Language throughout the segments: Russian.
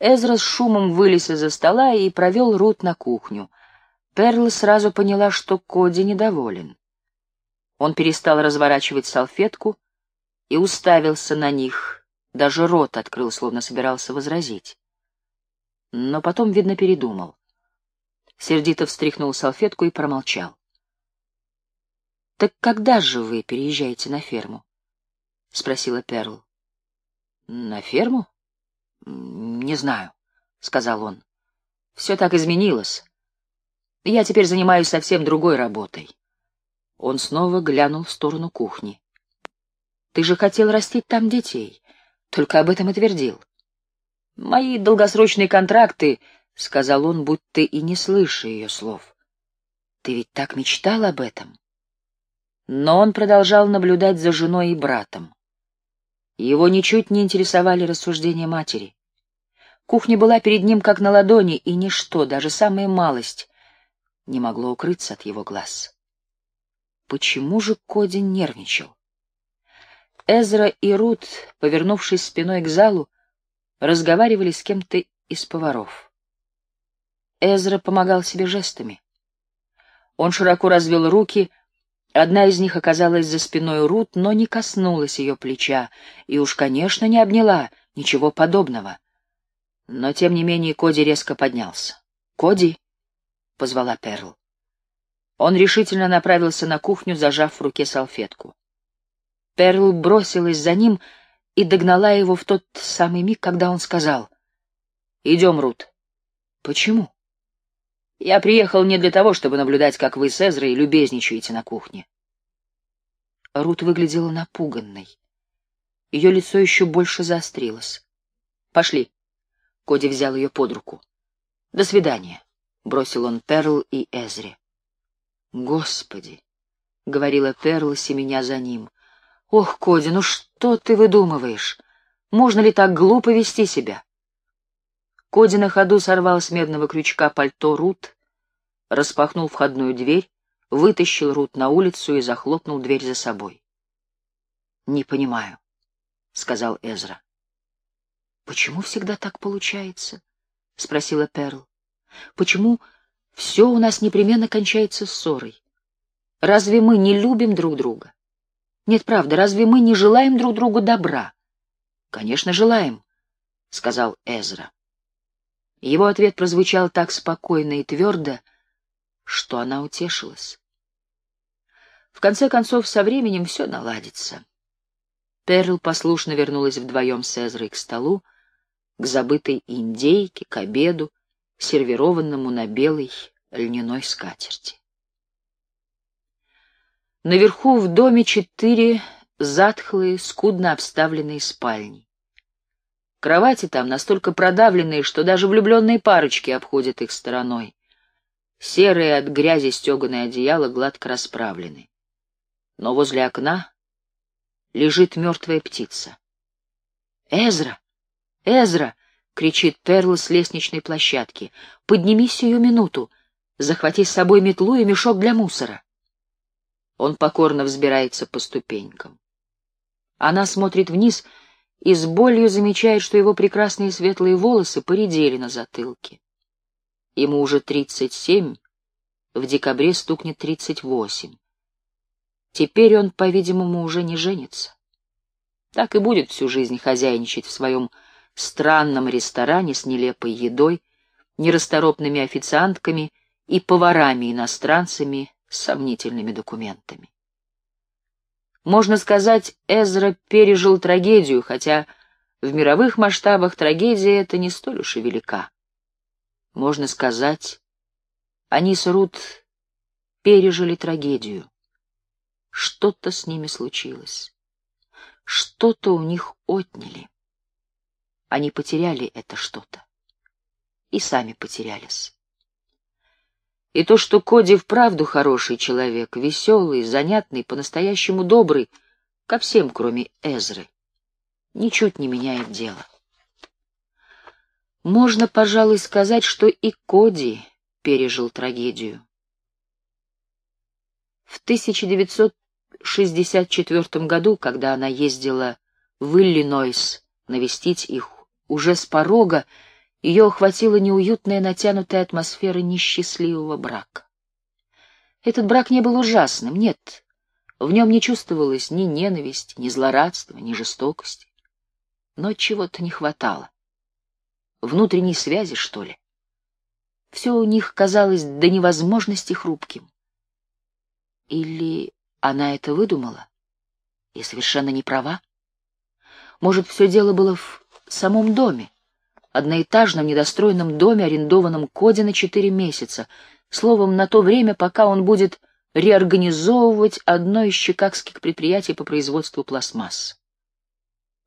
Эзра с шумом вылез из-за стола и провел Рут на кухню. Перл сразу поняла, что Коди недоволен. Он перестал разворачивать салфетку и уставился на них, даже рот открыл, словно собирался возразить. Но потом, видно, передумал. Сердито встряхнул салфетку и промолчал. «Так когда же вы переезжаете на ферму?» — спросила Перл. «На ферму?» «Не знаю», — сказал он. «Все так изменилось. Я теперь занимаюсь совсем другой работой». Он снова глянул в сторону кухни. «Ты же хотел растить там детей, только об этом и твердил». «Мои долгосрочные контракты», — сказал он, будто и не слыша ее слов. «Ты ведь так мечтал об этом?» Но он продолжал наблюдать за женой и братом. Его ничуть не интересовали рассуждения матери. Кухня была перед ним как на ладони, и ничто, даже самая малость, не могло укрыться от его глаз. Почему же Коди нервничал? Эзра и Рут, повернувшись спиной к залу, разговаривали с кем-то из поваров. Эзра помогал себе жестами. Он широко развел руки, Одна из них оказалась за спиной Рут, но не коснулась ее плеча, и уж, конечно, не обняла, ничего подобного. Но, тем не менее, Коди резко поднялся. «Коди!» — позвала Перл. Он решительно направился на кухню, зажав в руке салфетку. Перл бросилась за ним и догнала его в тот самый миг, когда он сказал. «Идем, Рут». «Почему?» Я приехал не для того, чтобы наблюдать, как вы с Эзрой любезничаете на кухне. Рут выглядела напуганной. Ее лицо еще больше заострилось. «Пошли». Коди взял ее под руку. «До свидания», — бросил он Перл и Эзре. «Господи!» — говорила Перл, семеня за ним. «Ох, Коди, ну что ты выдумываешь? Можно ли так глупо вести себя?» Коди на ходу сорвал с медного крючка пальто Рут, распахнул входную дверь, вытащил Рут на улицу и захлопнул дверь за собой. «Не понимаю», — сказал Эзра. «Почему всегда так получается?» — спросила Перл. «Почему все у нас непременно кончается ссорой? Разве мы не любим друг друга? Нет, правда, разве мы не желаем друг другу добра?» «Конечно, желаем», — сказал Эзра. Его ответ прозвучал так спокойно и твердо, что она утешилась. В конце концов, со временем все наладится. Перл послушно вернулась вдвоем с Эзрой к столу, к забытой индейке, к обеду, сервированному на белой льняной скатерти. Наверху в доме четыре затхлые, скудно обставленные спальни. Кровати там настолько продавленные, что даже влюбленные парочки обходят их стороной. Серые от грязи стеганые одеяла гладко расправлены. Но возле окна лежит мертвая птица. «Эзра! Эзра!» — кричит Перл с лестничной площадки. «Поднимись сию минуту! Захвати с собой метлу и мешок для мусора!» Он покорно взбирается по ступенькам. Она смотрит вниз — и с болью замечает, что его прекрасные светлые волосы поредели на затылке. Ему уже тридцать семь, в декабре стукнет тридцать восемь. Теперь он, по-видимому, уже не женится. Так и будет всю жизнь хозяйничать в своем странном ресторане с нелепой едой, нерасторопными официантками и поварами-иностранцами с сомнительными документами. Можно сказать, Эзра пережил трагедию, хотя в мировых масштабах трагедия эта не столь уж и велика. Можно сказать, они с Рут пережили трагедию. Что-то с ними случилось. Что-то у них отняли. Они потеряли это что-то. И сами потерялись. И то, что Коди вправду хороший человек, веселый, занятный, по-настоящему добрый, ко всем, кроме Эзры, ничуть не меняет дело. Можно, пожалуй, сказать, что и Коди пережил трагедию. В 1964 году, когда она ездила в Иллинойс навестить их, уже с порога ее охватила неуютная натянутая атмосфера несчастливого брака. Этот брак не был ужасным, нет, в нем не чувствовалось ни ненависти, ни злорадства, ни жестокости. Но чего-то не хватало. Внутренней связи, что ли? Все у них казалось до невозможности хрупким. Или она это выдумала и совершенно не права? Может, все дело было в самом доме, одноэтажном недостроенном доме, арендованном Коде на четыре месяца, словом, на то время, пока он будет реорганизовывать одно из чикагских предприятий по производству пластмасс.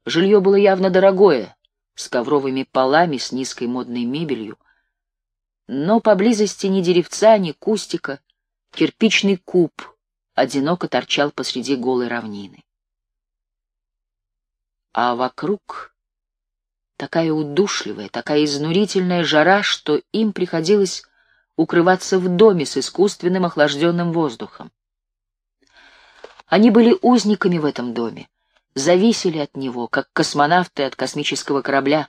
Жилье было явно дорогое, с ковровыми полами, с низкой модной мебелью, но поблизости ни деревца, ни кустика, кирпичный куб одиноко торчал посреди голой равнины. А вокруг такая удушливая, такая изнурительная жара, что им приходилось укрываться в доме с искусственным охлажденным воздухом. Они были узниками в этом доме, зависели от него, как космонавты от космического корабля,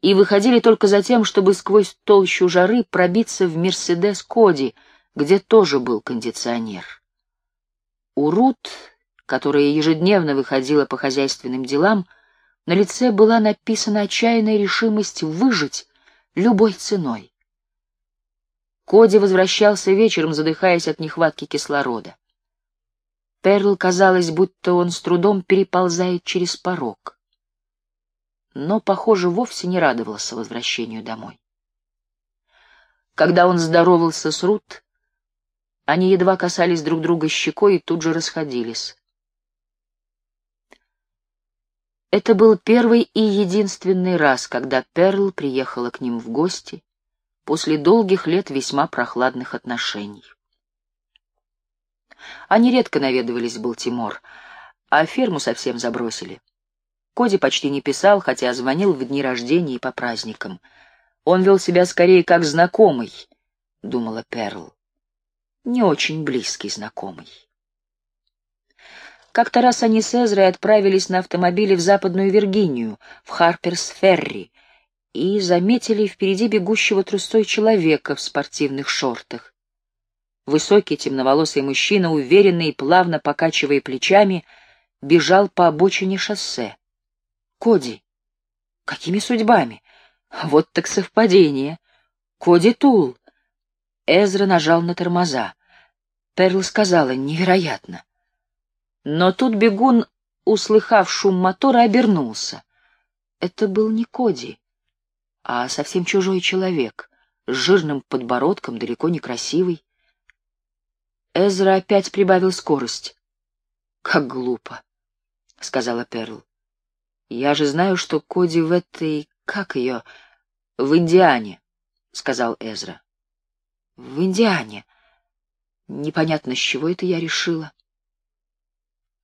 и выходили только за тем, чтобы сквозь толщу жары пробиться в «Мерседес Коди», где тоже был кондиционер. У Рут, которая ежедневно выходила по хозяйственным делам, на лице была написана отчаянная решимость выжить любой ценой. Коди возвращался вечером, задыхаясь от нехватки кислорода. Перл казалось, будто он с трудом переползает через порог. Но, похоже, вовсе не радовался возвращению домой. Когда он здоровался с Рут, они едва касались друг друга щекой и тут же расходились. Это был первый и единственный раз, когда Перл приехала к ним в гости после долгих лет весьма прохладных отношений. Они редко наведывались в Балтимор, а ферму совсем забросили. Коди почти не писал, хотя звонил в дни рождения и по праздникам. Он вел себя скорее как знакомый, — думала Перл. Не очень близкий знакомый. Как-то раз они с Эзрой отправились на автомобиле в Западную Виргинию, в Харперс-Ферри, и заметили впереди бегущего трустой человека в спортивных шортах. Высокий темноволосый мужчина, уверенно и плавно покачивая плечами, бежал по обочине шоссе. Коди. Какими судьбами? Вот так совпадение. Коди Тул. Эзра нажал на тормоза. Перл сказала, невероятно. Но тут бегун, услыхав шум мотора, обернулся. Это был не Коди а совсем чужой человек, с жирным подбородком, далеко не красивый. Эзра опять прибавил скорость. «Как глупо», — сказала Перл. «Я же знаю, что Коди в этой... как ее? В Индиане», — сказал Эзра. «В Индиане. Непонятно, с чего это я решила».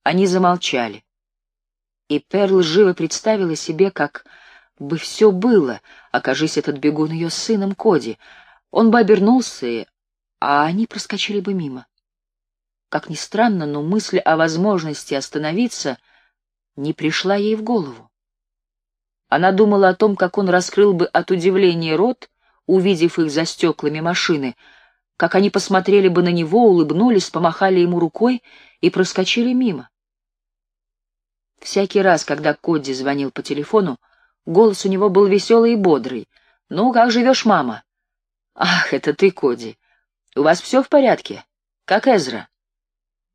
Они замолчали, и Перл живо представила себе, как бы все было, окажись этот бегун ее сыном Коди. Он бы обернулся, а они проскочили бы мимо. Как ни странно, но мысль о возможности остановиться не пришла ей в голову. Она думала о том, как он раскрыл бы от удивления рот, увидев их за стеклами машины, как они посмотрели бы на него, улыбнулись, помахали ему рукой и проскочили мимо. Всякий раз, когда Кодди звонил по телефону, Голос у него был веселый и бодрый. «Ну, как живешь, мама?» «Ах, это ты, Коди. У вас все в порядке? Как Эзра?»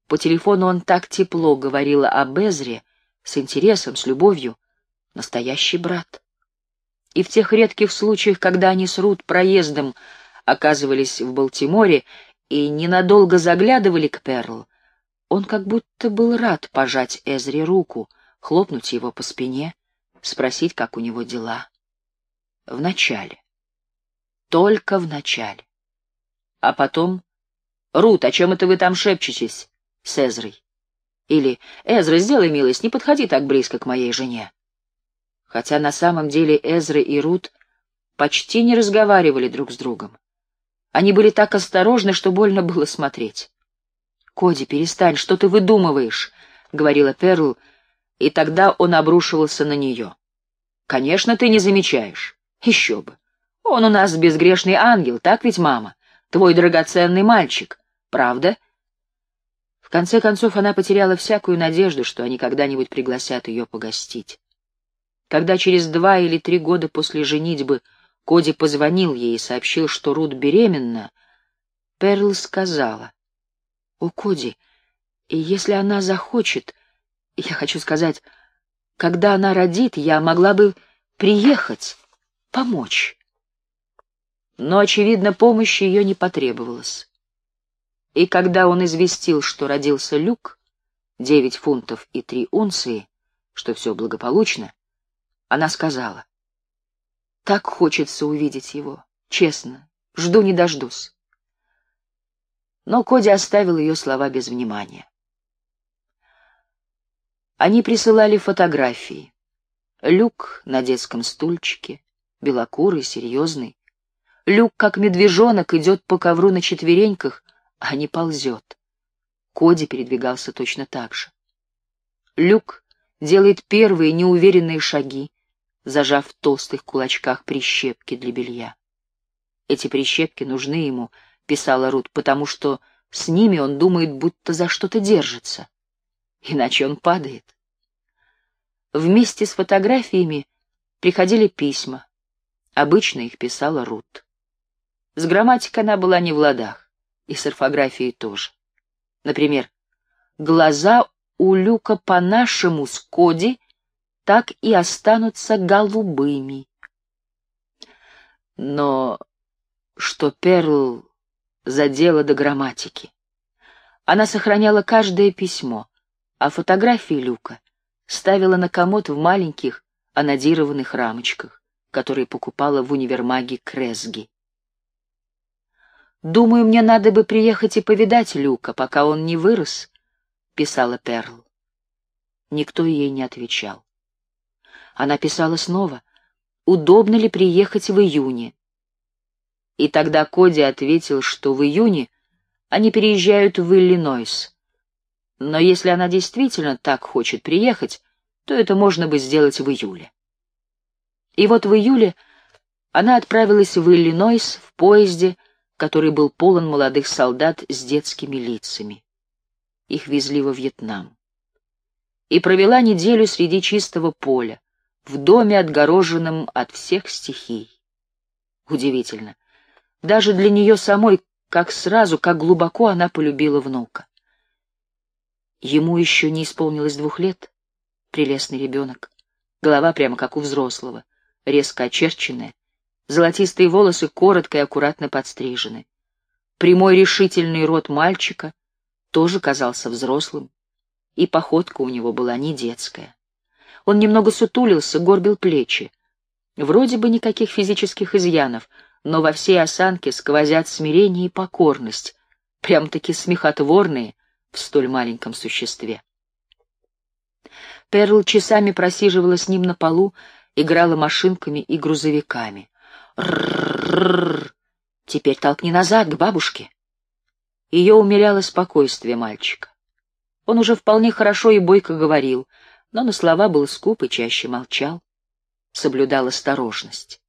По телефону он так тепло говорил об Эзре, с интересом, с любовью. Настоящий брат. И в тех редких случаях, когда они с Рут проездом оказывались в Балтиморе и ненадолго заглядывали к Перл, он как будто был рад пожать Эзре руку, хлопнуть его по спине — спросить, как у него дела. В начале. Только в начале. А потом... «Рут, о чем это вы там шепчетесь?» с Эзрой. Или «Эзра, сделай милость, не подходи так близко к моей жене». Хотя на самом деле Эзра и Рут почти не разговаривали друг с другом. Они были так осторожны, что больно было смотреть. «Коди, перестань, что ты выдумываешь?» — говорила Перл, — и тогда он обрушивался на нее. «Конечно, ты не замечаешь. Еще бы. Он у нас безгрешный ангел, так ведь, мама? Твой драгоценный мальчик. Правда?» В конце концов, она потеряла всякую надежду, что они когда-нибудь пригласят ее погостить. Когда через два или три года после женитьбы Коди позвонил ей и сообщил, что Рут беременна, Перл сказала, «О, Коди, если она захочет, я хочу сказать, когда она родит, я могла бы приехать, помочь». Но, очевидно, помощи ее не потребовалось. И когда он известил, что родился Люк, девять фунтов и три унции, что все благополучно, она сказала, «Так хочется увидеть его, честно, жду не дождусь». Но Коди оставил ее слова без внимания. Они присылали фотографии. Люк на детском стульчике, белокурый, серьезный. Люк, как медвежонок, идет по ковру на четвереньках, а не ползет. Коди передвигался точно так же. Люк делает первые неуверенные шаги, зажав в толстых кулачках прищепки для белья. Эти прищепки нужны ему, писала Рут, потому что с ними он думает, будто за что-то держится. Иначе он падает. Вместе с фотографиями приходили письма. Обычно их писала Рут. С грамматикой она была не в ладах, и с орфографией тоже. Например, «Глаза у Люка по-нашему с Коди так и останутся голубыми. Но что Перл задела до грамматики. Она сохраняла каждое письмо, а фотографии Люка ставила на комод в маленьких анодированных рамочках, которые покупала в универмаге Кресги. «Думаю, мне надо бы приехать и повидать Люка, пока он не вырос», — писала Перл. Никто ей не отвечал. Она писала снова, удобно ли приехать в июне. И тогда Коди ответил, что в июне они переезжают в Иллинойс. Но если она действительно так хочет приехать, то это можно бы сделать в июле. И вот в июле она отправилась в Иллинойс в поезде, который был полон молодых солдат с детскими лицами. Их везли во Вьетнам. И провела неделю среди чистого поля, в доме, отгороженном от всех стихий. Удивительно. Даже для нее самой, как сразу, как глубоко она полюбила внука. Ему еще не исполнилось двух лет. Прелестный ребенок. Голова прямо как у взрослого, резко очерченная. Золотистые волосы коротко и аккуратно подстрижены. Прямой решительный рот мальчика тоже казался взрослым, и походка у него была не детская. Он немного сутулился, горбил плечи. Вроде бы никаких физических изъянов, но во всей осанке сквозят смирение и покорность, прям-таки смехотворные в столь маленьком существе. Перл часами просиживала с ним на полу, играла машинками и грузовиками. Ррррррр! Теперь толкни назад, к бабушке. Ее умиляло спокойствие мальчика. Он уже вполне хорошо и бойко говорил — но на слова был скуп и чаще молчал, соблюдал осторожность.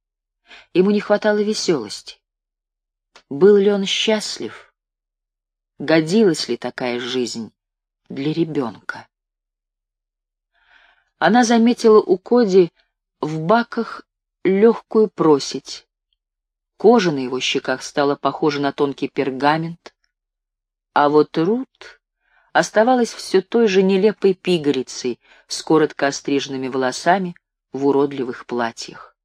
Ему не хватало веселости. Был ли он счастлив? Годилась ли такая жизнь для ребенка? Она заметила у Коди в баках легкую просить. Кожа на его щеках стала похожа на тонкий пергамент, а вот Рут оставалась все той же нелепой пигалицей с коротко остриженными волосами в уродливых платьях.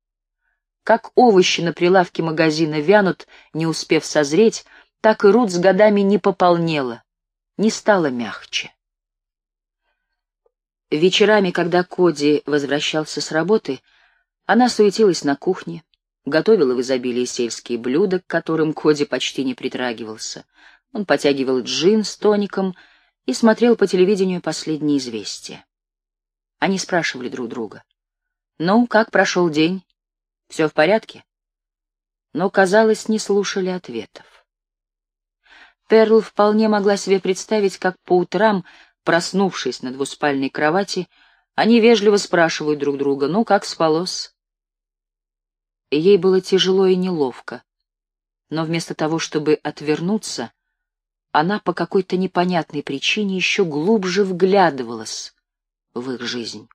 Как овощи на прилавке магазина вянут, не успев созреть, так и Рут с годами не пополнела, не стала мягче. Вечерами, когда Коди возвращался с работы, она суетилась на кухне, готовила в изобилии сельские блюда, к которым Коди почти не притрагивался. Он потягивал джин с тоником — и смотрел по телевидению последние известия. Они спрашивали друг друга. «Ну, как прошел день? Все в порядке?» Но, казалось, не слушали ответов. Перл вполне могла себе представить, как по утрам, проснувшись на двуспальной кровати, они вежливо спрашивают друг друга, «Ну, как спалось?» Ей было тяжело и неловко, но вместо того, чтобы отвернуться, она по какой-то непонятной причине еще глубже вглядывалась в их жизнь.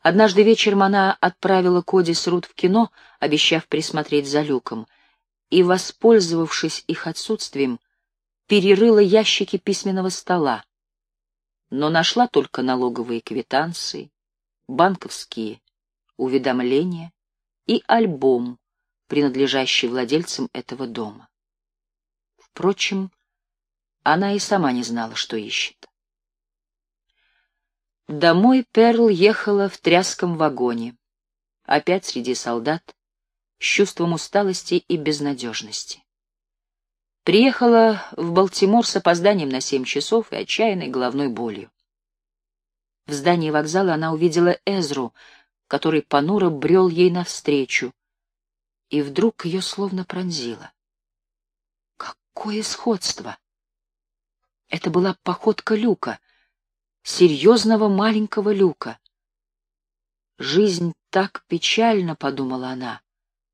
Однажды вечером она отправила Коди с Рут в кино, обещав присмотреть за люком, и, воспользовавшись их отсутствием, перерыла ящики письменного стола, но нашла только налоговые квитанции, банковские уведомления и альбом, принадлежащий владельцам этого дома. Впрочем, она и сама не знала, что ищет. Домой Перл ехала в тряском вагоне, опять среди солдат, с чувством усталости и безнадежности. Приехала в Балтимор с опозданием на семь часов и отчаянной головной болью. В здании вокзала она увидела Эзру, который понуро брел ей навстречу, и вдруг ее словно пронзило. Какое сходство! Это была походка Люка, серьезного маленького Люка. Жизнь так печальна, — подумала она,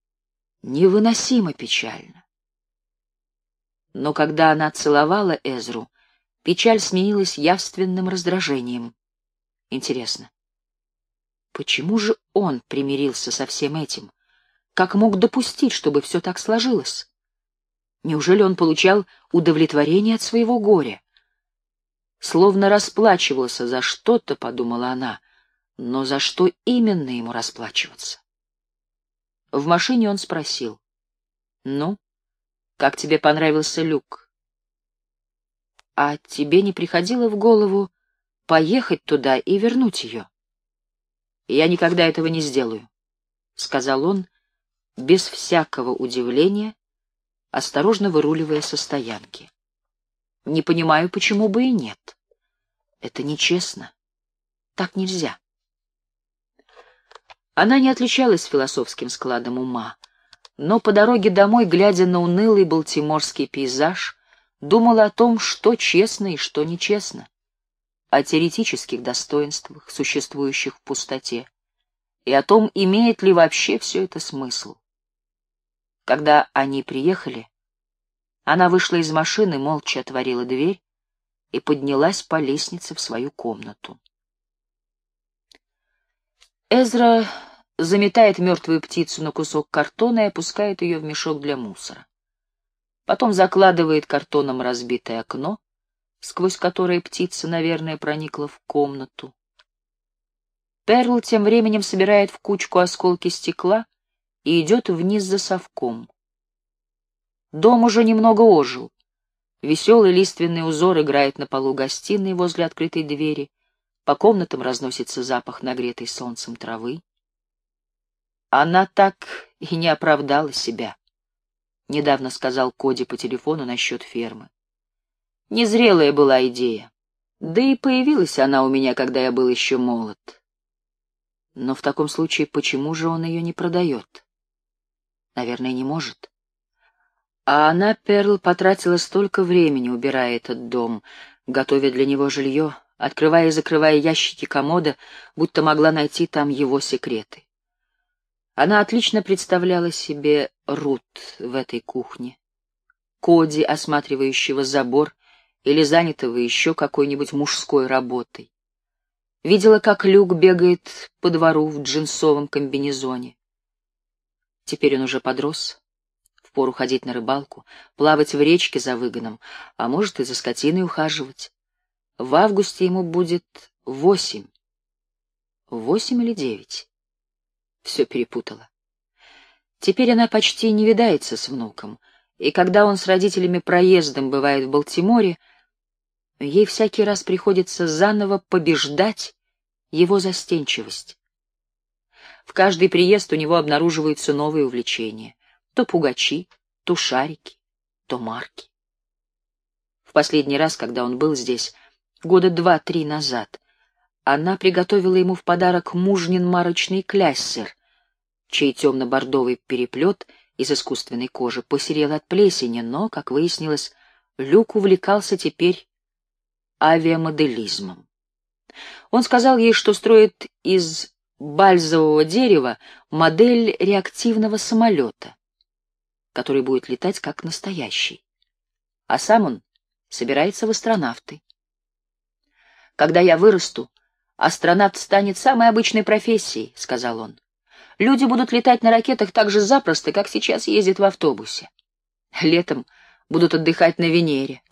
— невыносимо печально. Но когда она целовала Эзру, печаль сменилась явственным раздражением. Интересно, почему же он примирился со всем этим? Как мог допустить, чтобы все так сложилось? Неужели он получал удовлетворение от своего горя? Словно расплачивался за что-то, подумала она, но за что именно ему расплачиваться? В машине он спросил. «Ну, как тебе понравился люк?» «А тебе не приходило в голову поехать туда и вернуть ее?» «Я никогда этого не сделаю», — сказал он, без всякого удивления, осторожно выруливая со стоянки. Не понимаю, почему бы и нет. Это нечестно. Так нельзя. Она не отличалась философским складом ума, но по дороге домой, глядя на унылый балтиморский пейзаж, думала о том, что честно и что нечестно, о теоретических достоинствах, существующих в пустоте, и о том, имеет ли вообще все это смысл. Когда они приехали, она вышла из машины, молча отворила дверь и поднялась по лестнице в свою комнату. Эзра заметает мертвую птицу на кусок картона и опускает ее в мешок для мусора. Потом закладывает картоном разбитое окно, сквозь которое птица, наверное, проникла в комнату. Перл тем временем собирает в кучку осколки стекла и идет вниз за совком. Дом уже немного ожил. Веселый лиственный узор играет на полу гостиной возле открытой двери. По комнатам разносится запах нагретой солнцем травы. Она так и не оправдала себя, — недавно сказал Коди по телефону насчет фермы. Незрелая была идея. Да и появилась она у меня, когда я был еще молод. Но в таком случае почему же он ее не продает? Наверное, не может. А она, Перл, потратила столько времени, убирая этот дом, готовя для него жилье, открывая и закрывая ящики комода, будто могла найти там его секреты. Она отлично представляла себе Рут в этой кухне, Коди, осматривающего забор или занятого еще какой-нибудь мужской работой. Видела, как Люк бегает по двору в джинсовом комбинезоне. Теперь он уже подрос, впору ходить на рыбалку, плавать в речке за выгоном, а может и за скотиной ухаживать. В августе ему будет восемь. Восемь или девять? Все перепутала. Теперь она почти не видается с внуком, и когда он с родителями проездом бывает в Балтиморе, ей всякий раз приходится заново побеждать его застенчивость. В каждый приезд у него обнаруживаются новые увлечения. То пугачи, то шарики, то марки. В последний раз, когда он был здесь, года два-три назад, она приготовила ему в подарок мужнин марочный кляссер, чей темно-бордовый переплет из искусственной кожи посерел от плесени, но, как выяснилось, Люк увлекался теперь авиамоделизмом. Он сказал ей, что строит из бальзового дерева модель реактивного самолета, который будет летать как настоящий. А сам он собирается в астронавты. Когда я вырасту, астронавт станет самой обычной профессией, — сказал он. Люди будут летать на ракетах так же запросто, как сейчас ездят в автобусе. Летом будут отдыхать на Венере.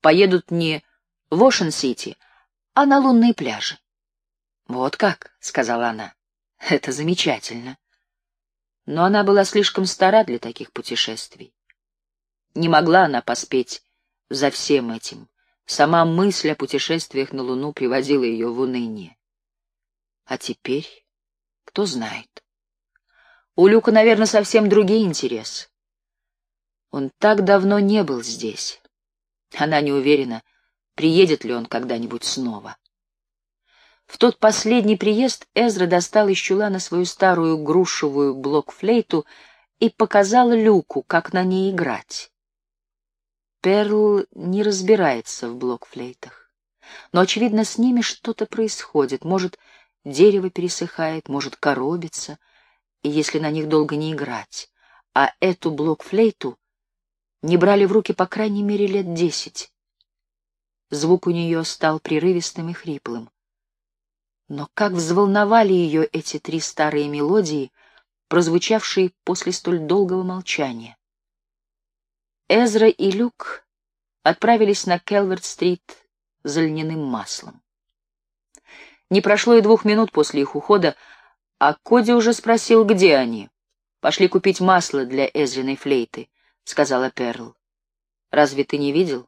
Поедут не в Ошен-Сити, а на лунные пляжи. «Вот как», — сказала она, — «это замечательно». Но она была слишком стара для таких путешествий. Не могла она поспеть за всем этим. Сама мысль о путешествиях на Луну приводила ее в уныние. А теперь, кто знает. У Люка, наверное, совсем другие интересы. Он так давно не был здесь. Она не уверена, приедет ли он когда-нибудь снова. В тот последний приезд Эзра достал из чулана свою старую грушевую блокфлейту и показал Люку, как на ней играть. Перл не разбирается в блокфлейтах, но, очевидно, с ними что-то происходит. Может, дерево пересыхает, может, коробится, если на них долго не играть. А эту блокфлейту не брали в руки по крайней мере лет десять. Звук у нее стал прерывистым и хриплым. Но как взволновали ее эти три старые мелодии, прозвучавшие после столь долгого молчания. Эзра и Люк отправились на Келверт-стрит за льняным маслом. Не прошло и двух минут после их ухода, а Коди уже спросил, где они. «Пошли купить масло для Эзриной флейты», — сказала Перл. «Разве ты не видел?»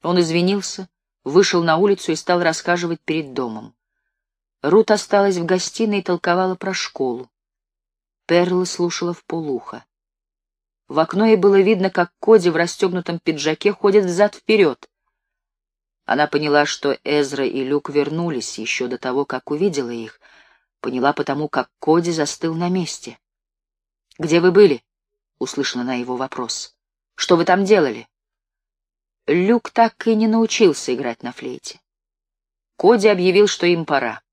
Он извинился, вышел на улицу и стал рассказывать перед домом. Рут осталась в гостиной и толковала про школу. Перла слушала в полухо. В окно ей было видно, как Коди в расстегнутом пиджаке ходит взад-вперед. Она поняла, что Эзра и Люк вернулись еще до того, как увидела их. Поняла потому, как Коди застыл на месте. «Где вы были?» — услышала она его вопрос. «Что вы там делали?» Люк так и не научился играть на флейте. Коди объявил, что им пора.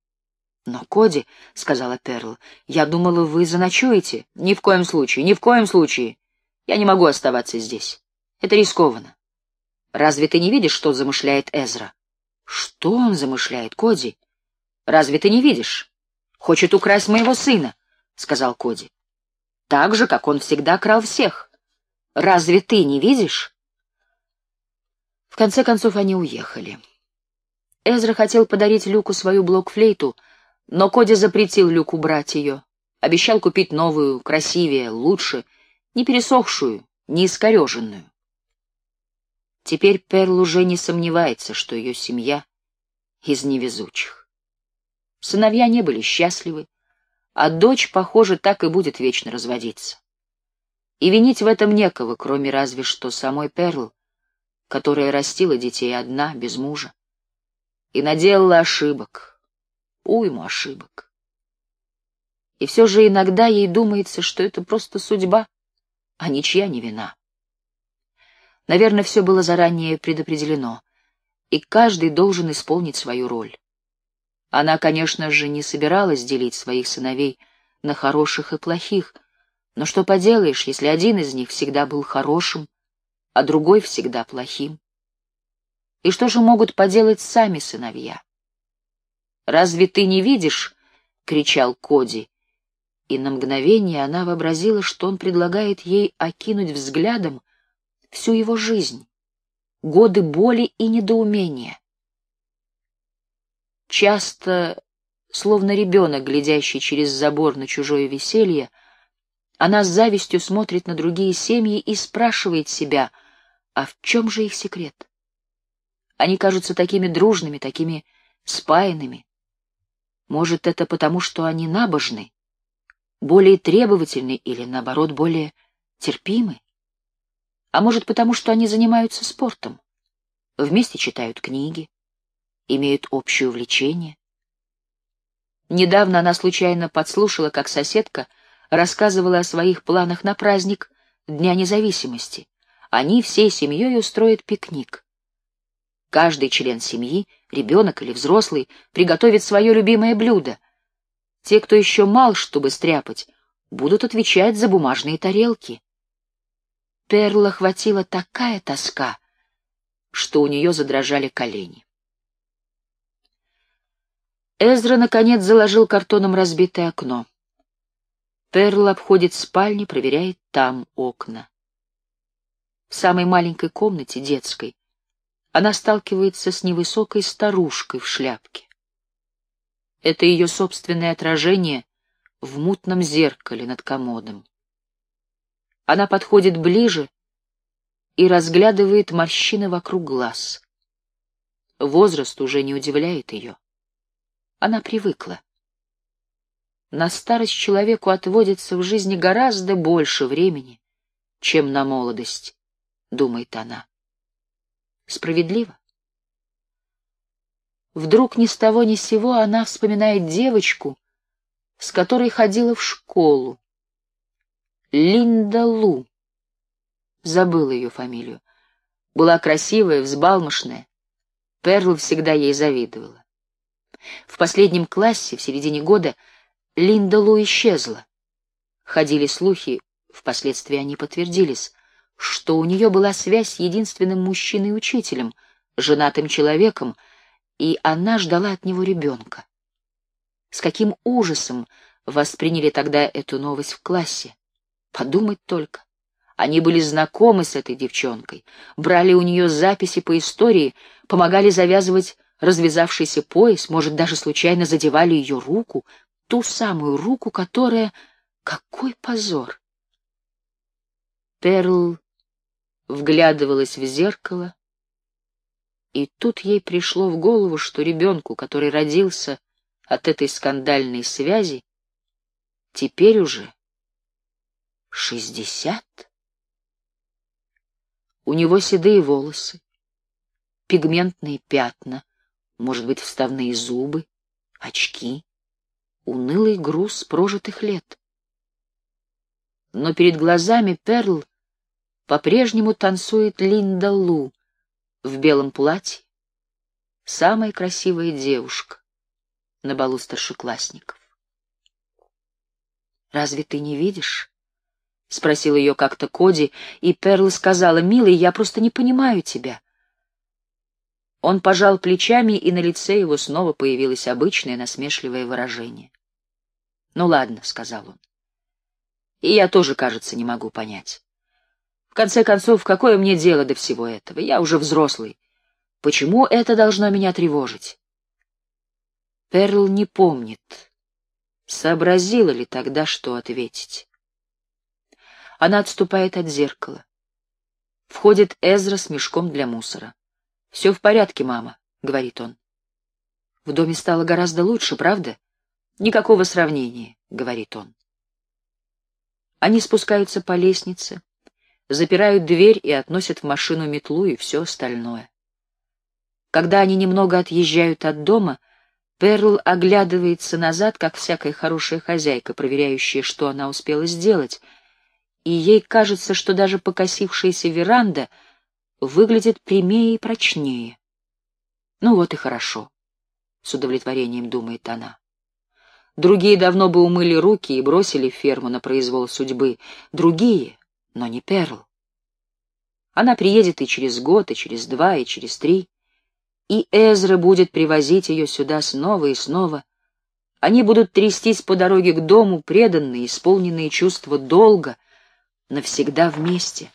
«Но, Коди, — сказала Перл, — я думала, вы заночуете. Ни в коем случае, ни в коем случае. Я не могу оставаться здесь. Это рискованно. Разве ты не видишь, что замышляет Эзра? Что он замышляет, Коди? Разве ты не видишь? Хочет украсть моего сына, — сказал Коди. Так же, как он всегда крал всех. Разве ты не видишь? В конце концов они уехали. Эзра хотел подарить Люку свою блокфлейту — но Коди запретил Люку брать ее. Обещал купить новую, красивее, лучше, не пересохшую, не искореженную. Теперь Перл уже не сомневается, что ее семья из невезучих. Сыновья не были счастливы, а дочь, похоже, так и будет вечно разводиться. И винить в этом некого, кроме разве что самой Перл, которая растила детей одна, без мужа, и наделала ошибок, уйму ошибок. И все же иногда ей думается, что это просто судьба, а ничья не вина. Наверное, все было заранее предопределено, и каждый должен исполнить свою роль. Она, конечно же, не собиралась делить своих сыновей на хороших и плохих, но что поделаешь, если один из них всегда был хорошим, а другой всегда плохим? И что же могут поделать сами сыновья? «Разве ты не видишь?» — кричал Коди. И на мгновение она вообразила, что он предлагает ей окинуть взглядом всю его жизнь, годы боли и недоумения. Часто, словно ребенок, глядящий через забор на чужое веселье, она с завистью смотрит на другие семьи и спрашивает себя, а в чем же их секрет? Они кажутся такими дружными, такими спаянными. Может, это потому, что они набожны, более требовательны или, наоборот, более терпимы? А может, потому, что они занимаются спортом, вместе читают книги, имеют общее увлечение? Недавно она случайно подслушала, как соседка рассказывала о своих планах на праздник Дня независимости. Они всей семьей устроят пикник. Каждый член семьи, ребенок или взрослый, приготовит свое любимое блюдо. Те, кто еще мал, чтобы стряпать, будут отвечать за бумажные тарелки. Перла хватила такая тоска, что у нее задрожали колени. Эзра, наконец, заложил картоном разбитое окно. Перл обходит спальни, проверяет там окна. В самой маленькой комнате, детской, она сталкивается с невысокой старушкой в шляпке. Это ее собственное отражение в мутном зеркале над комодом. Она подходит ближе и разглядывает морщины вокруг глаз. Возраст уже не удивляет ее. Она привыкла. На старость человеку отводится в жизни гораздо больше времени, чем на молодость, думает она. Справедливо? Вдруг ни с того ни с сего она вспоминает девочку, с которой ходила в школу. Линда Лу. Забыла ее фамилию. Была красивая, взбалмошная. Перл всегда ей завидовала. В последнем классе, в середине года, Линда Лу исчезла. Ходили слухи, впоследствии они подтвердились, что у нее была связь с единственным мужчиной-учителем, женатым человеком, и она ждала от него ребенка. С каким ужасом восприняли тогда эту новость в классе. Подумать только. Они были знакомы с этой девчонкой, брали у нее записи по истории, помогали завязывать развязавшийся пояс, может, даже случайно задевали ее руку, ту самую руку, которая... Какой позор! Перл вглядывалась в зеркало, и тут ей пришло в голову, что ребенку, который родился от этой скандальной связи, теперь уже шестьдесят. У него седые волосы, пигментные пятна, может быть, вставные зубы, очки унылый груз прожитых лет. Но перед глазами Перл по-прежнему танцует Линда Лу в белом платье, самая красивая девушка на балу старшеклассников. «Разве ты не видишь?» — спросил ее как-то Коди, и Перл сказала, «Милый, я просто не понимаю тебя». Он пожал плечами, и на лице его снова появилось обычное насмешливое выражение. «Ну ладно», — сказал он. «И я тоже, кажется, не могу понять. В конце концов, какое мне дело до всего этого? Я уже взрослый. Почему это должно меня тревожить?» Перл не помнит, сообразила ли тогда, что ответить. Она отступает от зеркала. Входит Эзра с мешком для мусора. «Все в порядке, мама», — говорит он. «В доме стало гораздо лучше, правда?» «Никакого сравнения», — говорит он. Они спускаются по лестнице, запирают дверь и относят в машину метлу и все остальное. Когда они немного отъезжают от дома, Перл оглядывается назад, как всякая хорошая хозяйка, проверяющая, что она успела сделать, и ей кажется, что даже покосившаяся веранда выглядит прямее и прочнее. «Ну вот и хорошо», — с удовлетворением думает она. Другие давно бы умыли руки и бросили ферму на произвол судьбы. Другие, но не Перл. Она приедет и через год, и через два, и через три. И Эзра будет привозить ее сюда снова и снова. Они будут трястись по дороге к дому, преданные, исполненные чувства долга, навсегда вместе.